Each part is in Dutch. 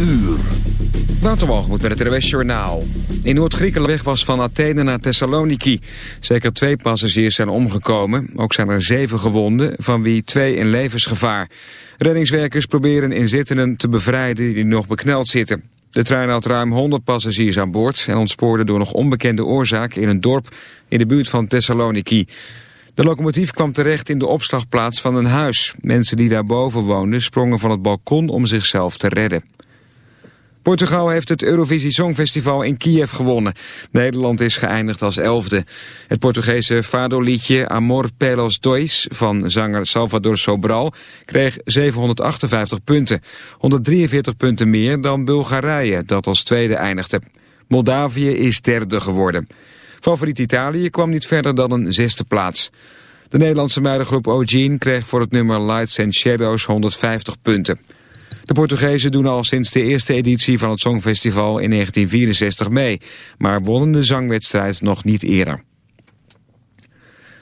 uur. Waterwalgemoed met het RWS Journaal. In Noord-Griekenland weg was van Athene naar Thessaloniki. Zeker twee passagiers zijn omgekomen. Ook zijn er zeven gewonden, van wie twee in levensgevaar. Reddingswerkers proberen inzittenden te bevrijden die nog bekneld zitten. De trein had ruim 100 passagiers aan boord... en ontspoorde door nog onbekende oorzaak in een dorp in de buurt van Thessaloniki. De locomotief kwam terecht in de opslagplaats van een huis. Mensen die daarboven woonden sprongen van het balkon om zichzelf te redden. Portugal heeft het Eurovisie Songfestival in Kiev gewonnen. Nederland is geëindigd als elfde. Het Portugese fado-liedje Amor pelos dois van zanger Salvador Sobral kreeg 758 punten. 143 punten meer dan Bulgarije, dat als tweede eindigde. Moldavië is derde geworden. Favoriet Italië kwam niet verder dan een zesde plaats. De Nederlandse meidengroep O'Gene kreeg voor het nummer Lights and Shadows 150 punten. De Portugezen doen al sinds de eerste editie van het Songfestival in 1964 mee, maar wonnen de zangwedstrijd nog niet eerder.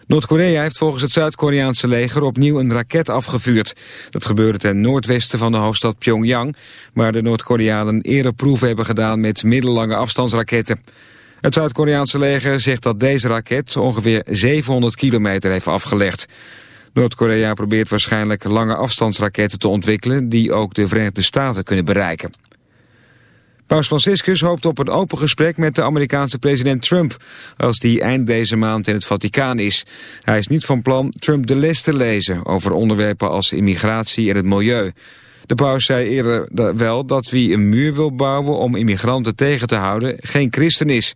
Noord-Korea heeft volgens het Zuid-Koreaanse leger opnieuw een raket afgevuurd. Dat gebeurde ten noordwesten van de hoofdstad Pyongyang, waar de Noord-Koreanen eerder proeven hebben gedaan met middellange afstandsraketten. Het Zuid-Koreaanse leger zegt dat deze raket ongeveer 700 kilometer heeft afgelegd. Noord-Korea probeert waarschijnlijk lange afstandsraketten te ontwikkelen... die ook de Verenigde Staten kunnen bereiken. Paus Franciscus hoopt op een open gesprek met de Amerikaanse president Trump... als die eind deze maand in het Vaticaan is. Hij is niet van plan Trump de les te lezen... over onderwerpen als immigratie en het milieu. De paus zei eerder wel dat wie een muur wil bouwen om immigranten tegen te houden... geen christen is.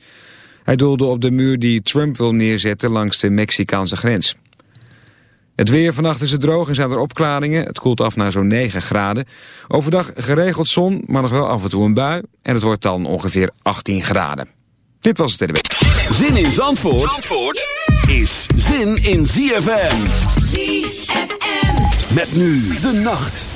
Hij doelde op de muur die Trump wil neerzetten langs de Mexicaanse grens. Het weer, vannacht is het droog en zijn er opklaringen. Het koelt af naar zo'n 9 graden. Overdag geregeld zon, maar nog wel af en toe een bui. En het wordt dan ongeveer 18 graden. Dit was het TDW. Zin in Zandvoort, Zandvoort is zin in ZFM. ZFM. Met nu de nacht.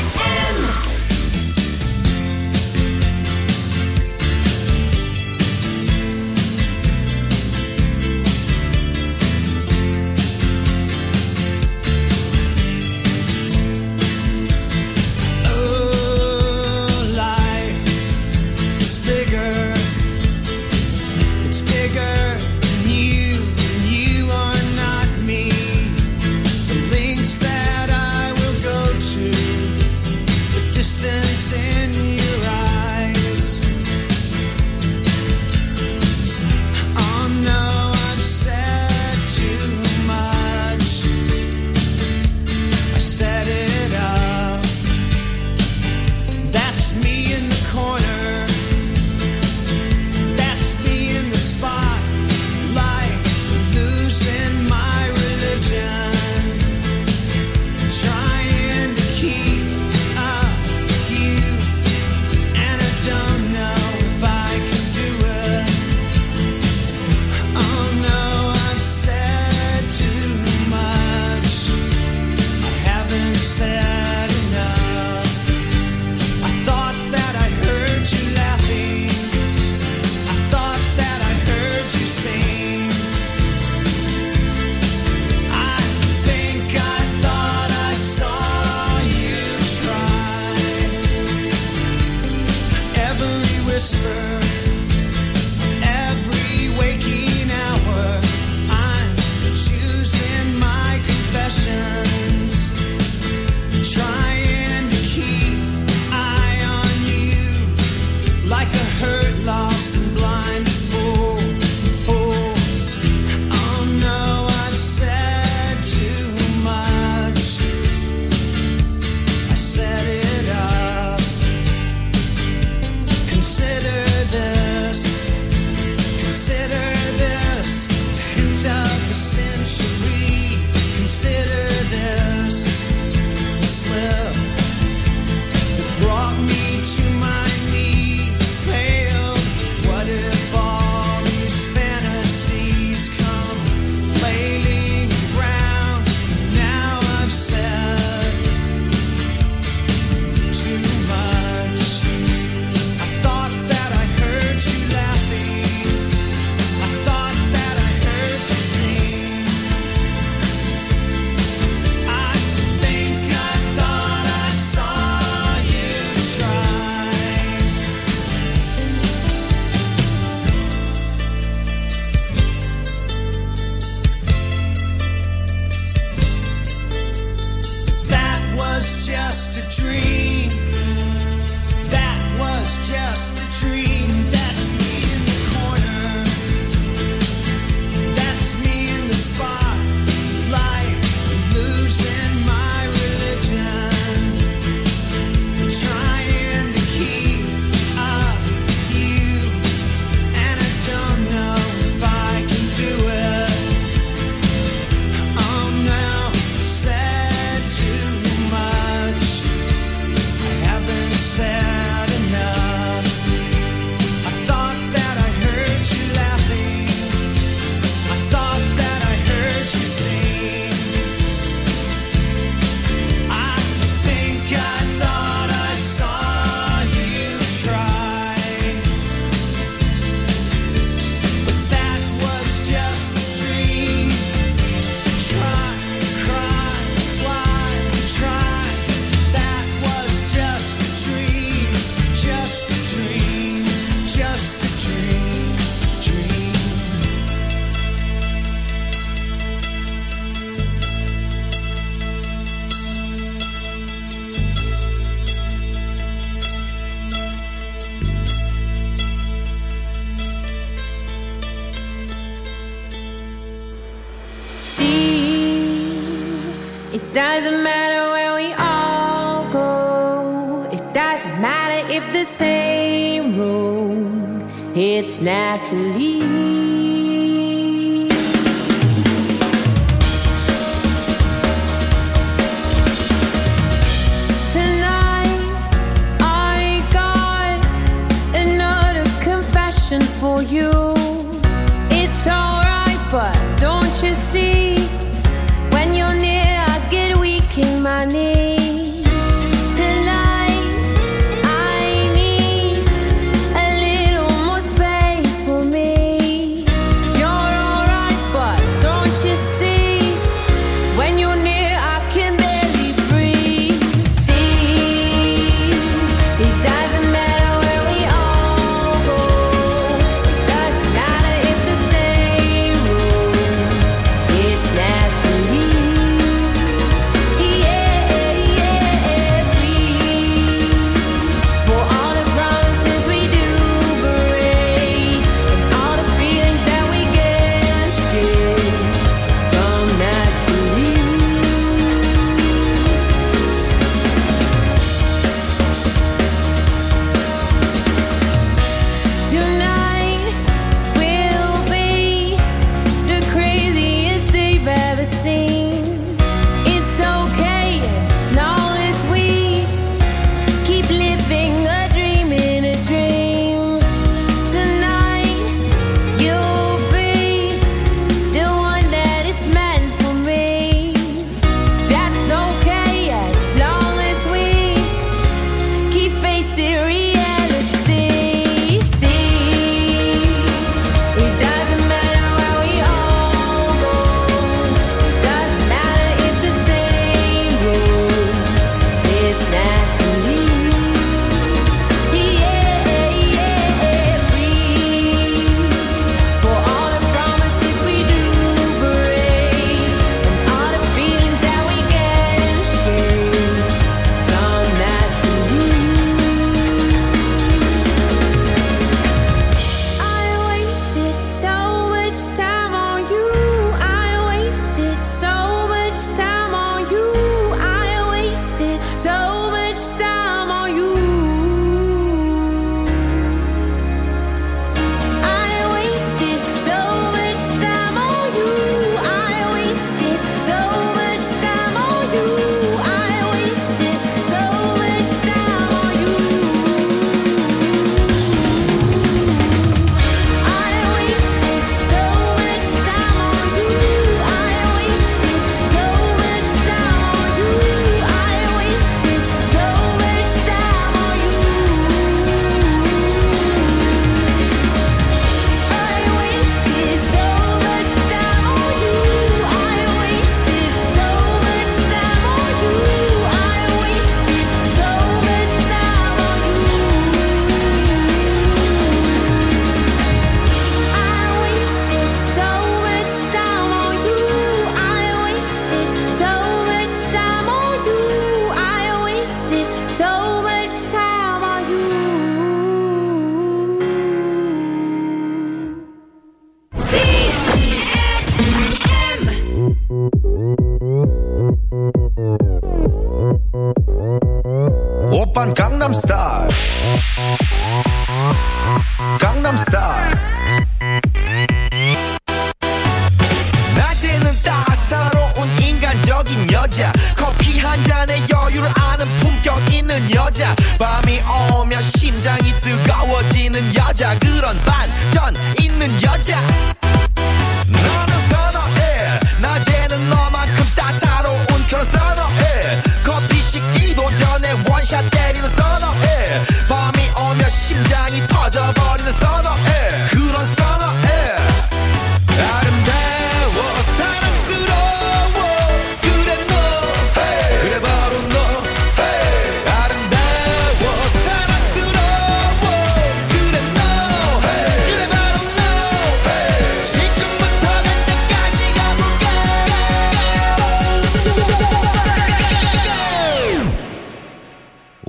to leave.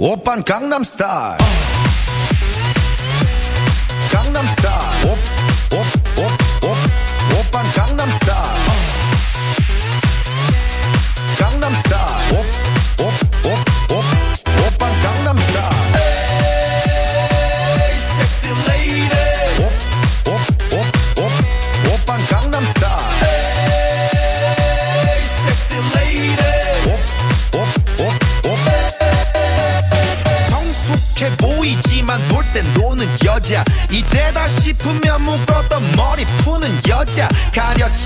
Open Gangnam Star, Gangnam Star.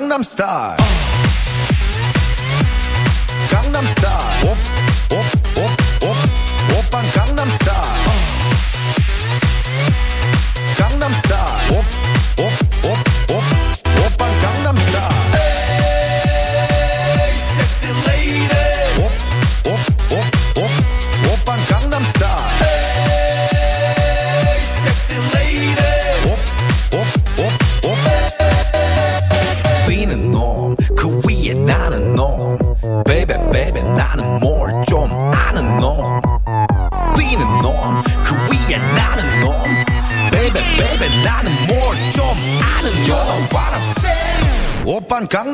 Gangnam Style.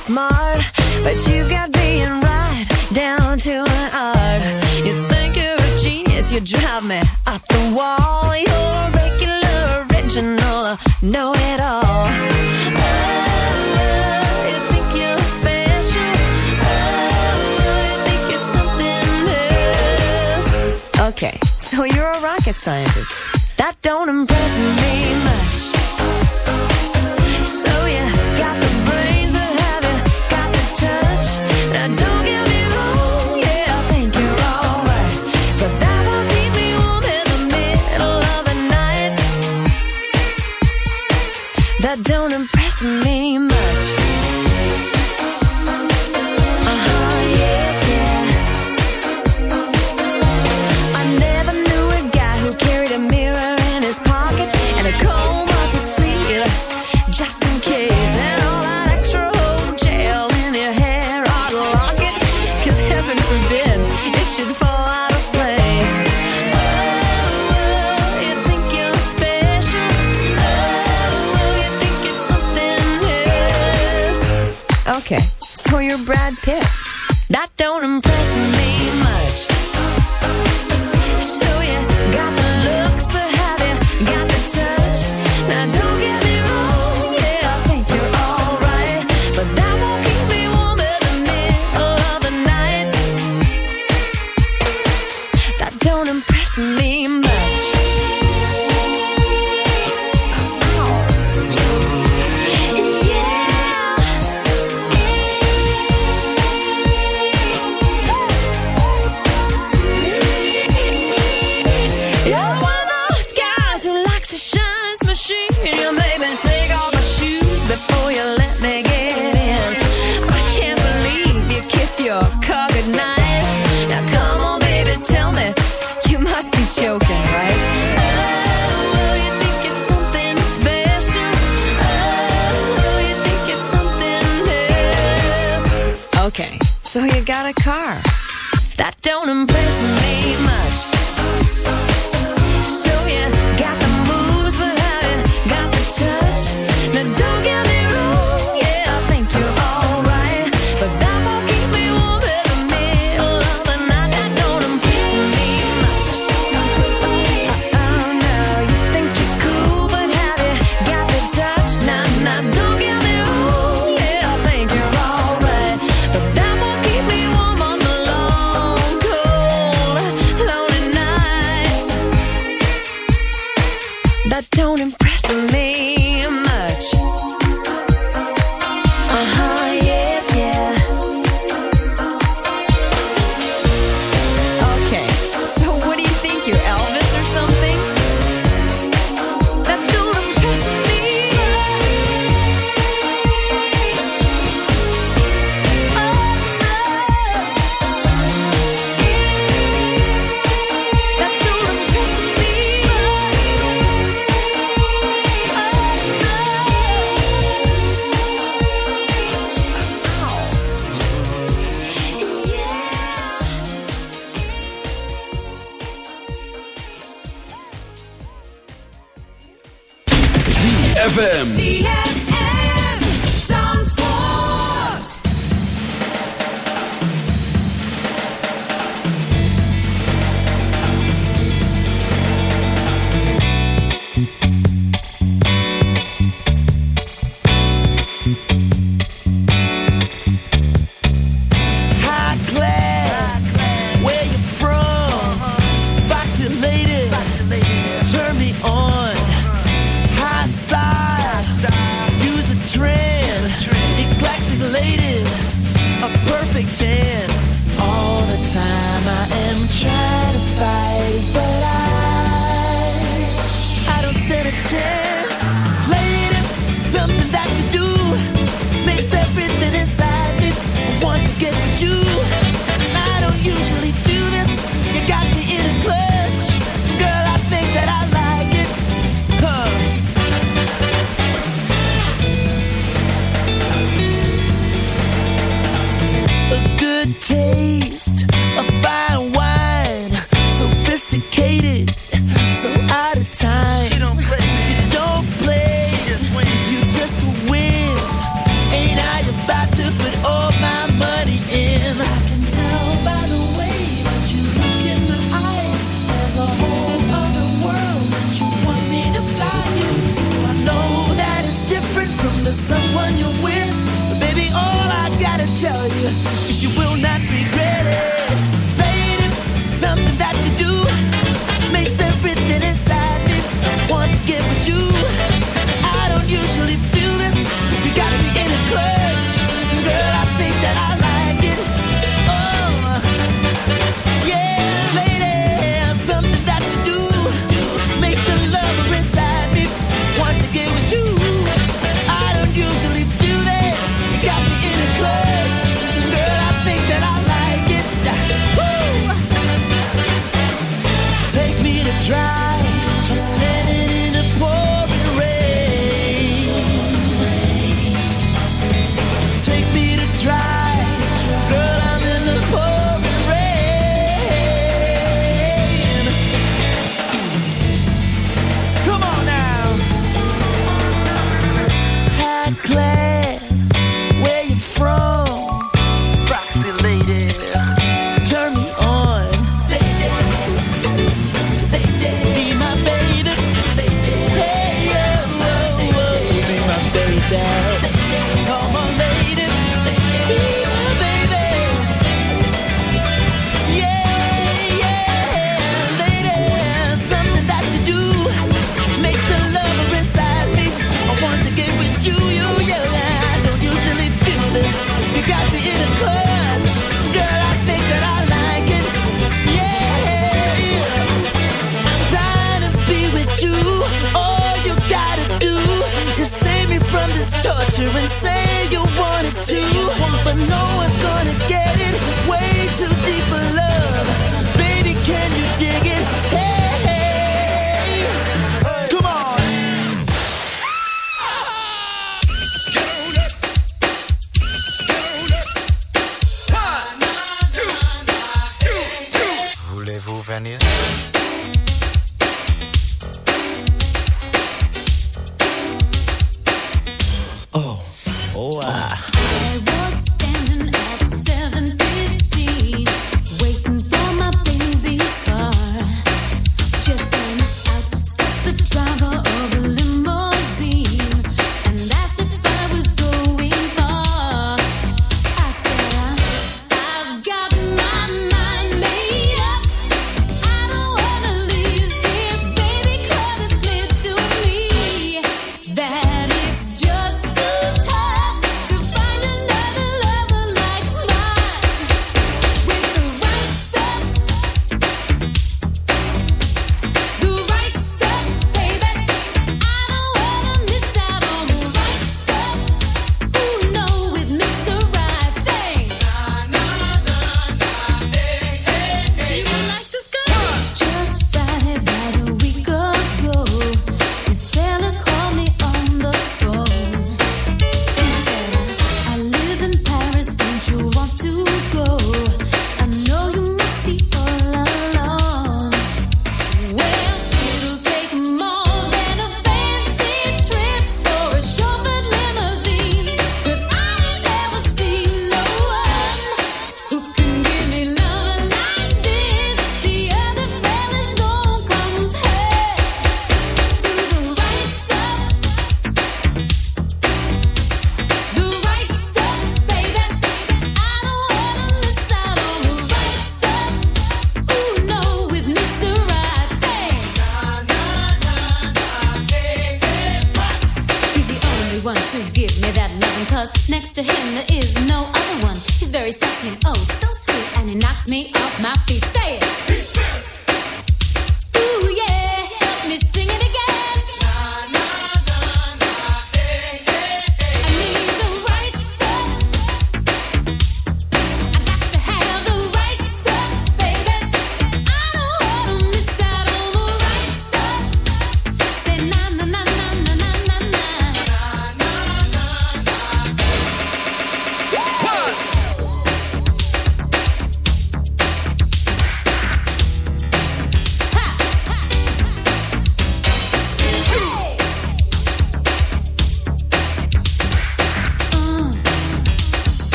smart, but you've got being right down to an art. You think you're a genius, you drive me up the wall.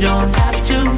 don't have to